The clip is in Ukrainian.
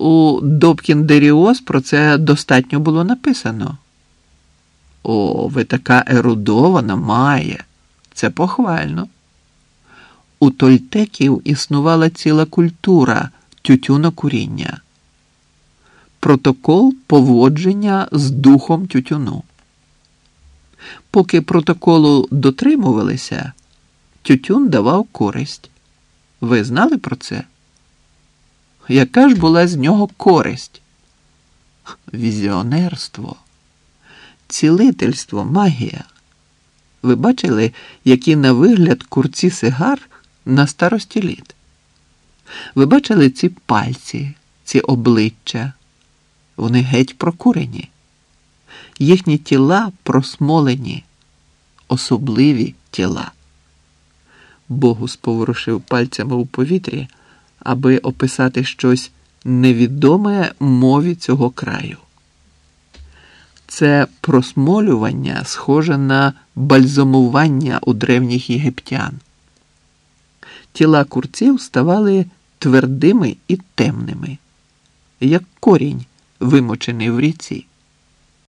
у Добкін-Деріоз про це достатньо було написано. О, ви така ерудована має. Це похвально. У тольтеків існувала ціла культура тютюнокуріння. Протокол поводження з духом тютюну. Поки протоколу дотримувалися, тютюн давав користь. Ви знали про це? Яка ж була з нього користь? Візіонерство, цілительство, магія. Ви бачили, які на вигляд курці сигар на старості літ? Ви бачили ці пальці, ці обличчя? Вони геть прокурені. Їхні тіла просмолені, особливі тіла. Богус поворушив пальцями у повітрі, аби описати щось невідоме мові цього краю. Це просмолювання схоже на бальзамування у древніх єгиптян. Тіла курців ставали твердими і темними, як корінь, вимочений в ріці.